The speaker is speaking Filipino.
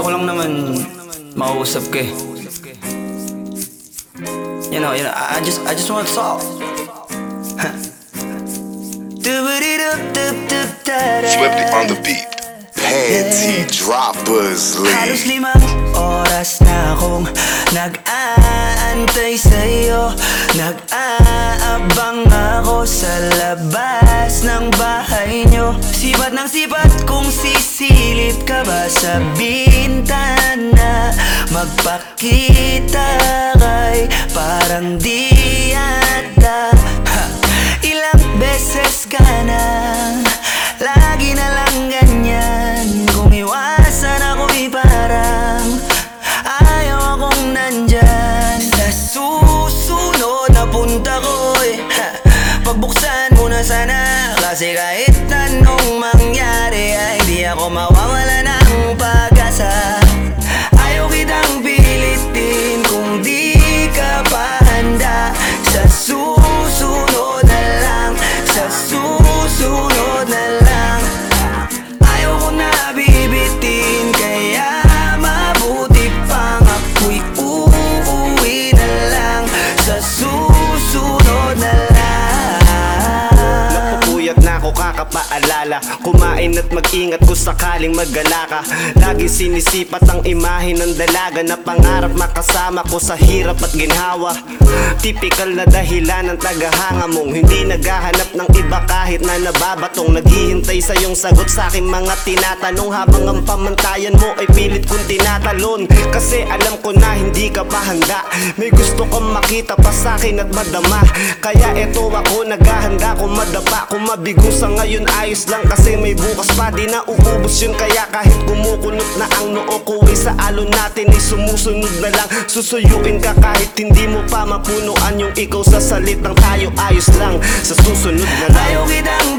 lang naman makausap ka eh. You know, you know, I I just, I just want to talk. Swifty on the beat. Panty droppers Halos league. limang oras na akong nag-aantay sa'yo. Nag-aabang ako sa labas ng bahay nyo Sipat ng sipat kung sisilip ka ba sa bintana. Magpakita sana Kasi na kakapaalala Kumain at mag-ingat kung sakaling magala ka. Lagi sinisipat ang imahe ng dalaga Na pangarap makasama ko sa hirap at ginhawa. Typical na dahilan ng tagahanga mong Hindi naghahanap ng iba kahit na nababatong Naghihintay sa iyong sagot sa aking mga tinatanong. Habang ang pamantayan mo ay pilit kong tinatalon. Kasi alam ko na hindi ka pa handa. May gusto kang makita pa sa akin at madama. Kaya eto ako naghahanda kung madapa Kung mabigo sa ngayon ayos lang Kasi may bukas pa. Di na uubos yun Kaya kahit kumukunot na ang noo ko ay sa alon natin ay sumusunod na lang. Susuyuin ka kahit hindi mo pa mapunuan Yung ikaw. Sa salitang tayo ayos lang. Sa susunod na lang. Ayaw kita